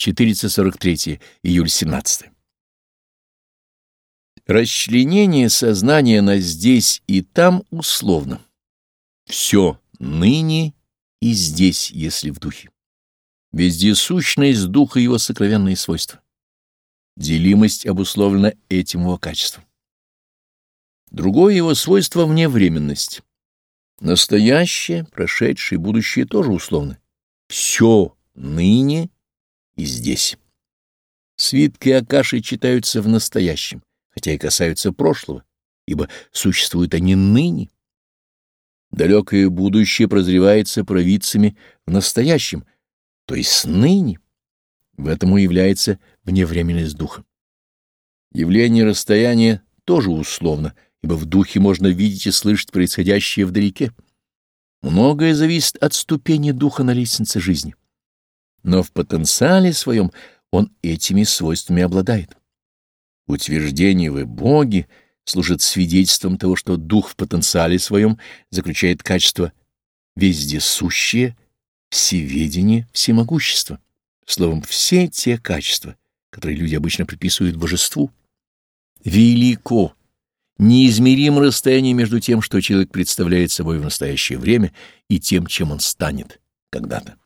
443 июль 17. Расчленение сознания на здесь и там условно. Все ныне и здесь, если в духе. Вездесущность духа его сокровенные свойства. Делимость обусловлена этим его качеством. Другое его свойство — вневременность. Настоящее, прошедшее и будущее тоже условны. Все ныне и здесь. Свитки Акаши читаются в настоящем, хотя и касаются прошлого, ибо существуют они ныне. Далекое будущее прозревается провидцами в настоящем, то есть ныне. В этом является вневременность духа. Явление расстояния тоже условно, ибо в духе можно видеть и слышать происходящее вдалеке. Многое зависит от ступени духа на лестнице жизни. Но в потенциале своем он этими свойствами обладает. Утверждение в Боге служит свидетельством того, что дух в потенциале своем заключает качество вездесущее, всеведение, всемогущество. Словом, все те качества, которые люди обычно приписывают божеству. Велико, неизмеримо расстояние между тем, что человек представляет собой в настоящее время, и тем, чем он станет когда-то.